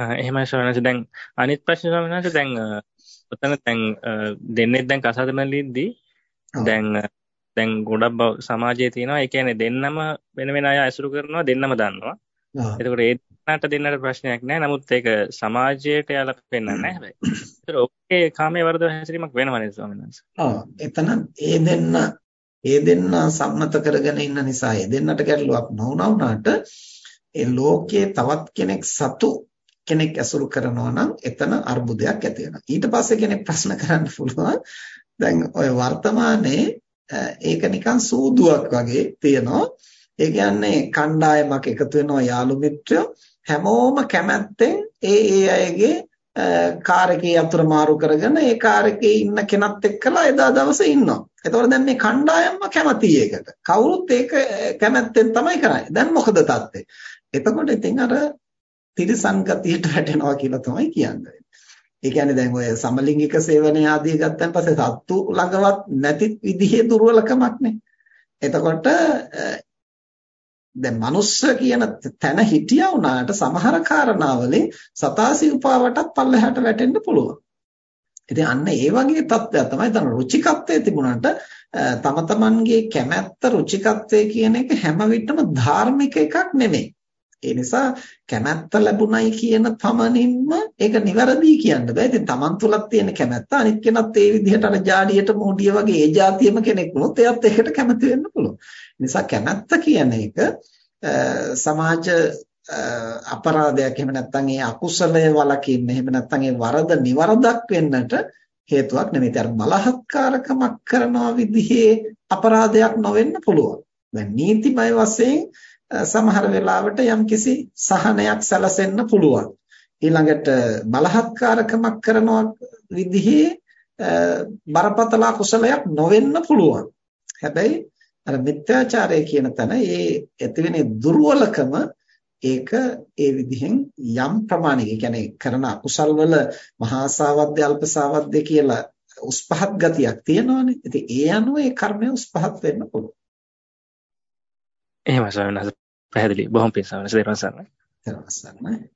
එහෙමයි ස්වාමීන් දැන් අනිත් ප්‍රශ්නේ ස්වාමීන් දැන් ඔතන දැන් දෙන්නේ දැන් කසාදමලිද්දී දැන් දැන් ගොඩක් සමාජයේ තියෙනවා ඒ කියන්නේ දෙන්නම වෙන වෙන අය ඇසුරු කරනවා දෙන්නම දන්නවා. එතකොට ඒ දෙන්නට දෙන්නට ප්‍රශ්නයක් නැහැ. නමුත් ඒක සමාජයට යාලා පෙන්වන්නේ නැහැ හැබැයි. ඔකේ කාමයේ වර්ධව හැසිරීමක් වෙනවනේ ස්වාමීන්. ඔව්. එතන ඒ දෙන්න ඒ දෙන්න සම්මත කරගෙන ඉන්න නිසා ඒ දෙන්නට ගැටලුවක් නොවුනා වුණාට ඒ ලෝකයේ තවත් කෙනෙක් සතු කෙනෙක් ඇසුරු කරනවා නම් එතන අර්බුදයක් ඇති වෙනවා. ඊට පස්සේ කෙනෙක් ප්‍රශ්න කරන්න පුළුවන් දැන් ඔය වර්තමානයේ ඒක නිකන් සූදුවක් වගේ තියෙනවා. ඒ කියන්නේ කණ්ඩායමක් එකතු වෙනවා යාළු මිත්‍රයෝ හැමෝම කැමැත්තෙන් ඒ ඒ අයගේ කාර් එකේ යතුරු මාරු කරගෙන ඒ කාර් එකේ ඉන්න කෙනත් එක්කලා එදා දවසේ ඉන්නවා. එතකොට දැන් මේ කණ්ඩායම්ම කැමතියි ඒකට. කවුරුත් ඒක කැමැත්තෙන් තමයි කරන්නේ. දැන් මොකද තත්ත්වය? එතකොට ඉතින් අර තිරසංගතියට වැටෙනවා කියලා තමයි කියන්නේ. ඒ කියන්නේ දැන් ඔය සමලිංගික සේවනය ආදී ගත්තන් පස්සේ සත්තු ළඟවත් නැති විදිහේ දුර්වලකමක් එතකොට දැන් මනුස්ස කියන තැන හිටියා වුණාට සමහර කාරණාවලින් සතාසි උපාවටත් පල්ලෙහාට වැටෙන්න පුළුවන්. ඉතින් අන්න ඒ වගේ තත්ත්වයක් තමයි තන රුචිකත්වයේ තිබුණාට තම තමන්ගේ කැමැත්ත රුචිකත්වයේ කියන එක හැම විටම ධාර්මික එකක් නෙමෙයි. ඒ නිසා කැමැත්ත ලැබුණයි කියන පමණින්ම ඒක නිවැරදි කියන්න බෑ. ඉතින් Taman තුලක් තියෙන කැමැත්ත අනිත් කෙනත් ඒ විදිහට අර ජාඩියට මෝඩිය වගේ ඒ જાතියෙම කෙනෙක් වුණොත් එයත් ඒකට කැමති වෙන්න පුළුවන්. නිසා කැමැත්ත කියන එක සමාජ අපරාධයක් එහෙම නැත්නම් ඒ අකුසලය වලකින්න එහෙම නැත්නම් ඒ වරද නිවරදක් වෙන්නට හේතුවක් නෙමෙයි. අර බලහත්කාරකමක් කරනවා විදිහේ අපරාධයක් නොවෙන්න පුළුවන්. දැන් නීතිමය වශයෙන් සමහර වෙලාවට යම්කිසි සහනයක් සැලසෙන්න පුළුවන්. ඊළඟට බලහත්කාරකමක් කරනවා විදිහේ බරපතල කුසලයක් නොවෙන්න පුළුවන්. හැබැයි අර මිත්‍යාචාරය කියන තැන ඒ ඇතිවෙන දුර්වලකම ඒක ඒ විදිහෙන් යම් ප්‍රමාණයක කියන්නේ කරන අකුසල් වල මහා සාවද්‍ය අල්ප සාවද්‍ය කියලා උස් පහත් ගතියක් තියෙනවානේ. ඉතින් ඒ අනුව ඒ කර්මය උස් පහත් වෙන්න පුළුවන්. එහෙමයි ස්වාමීන් වහන්සේ පැහැදිලි බොහොම පිං ස්වාමීන් වහන්සේ දරවසන්න. දරවසන්න.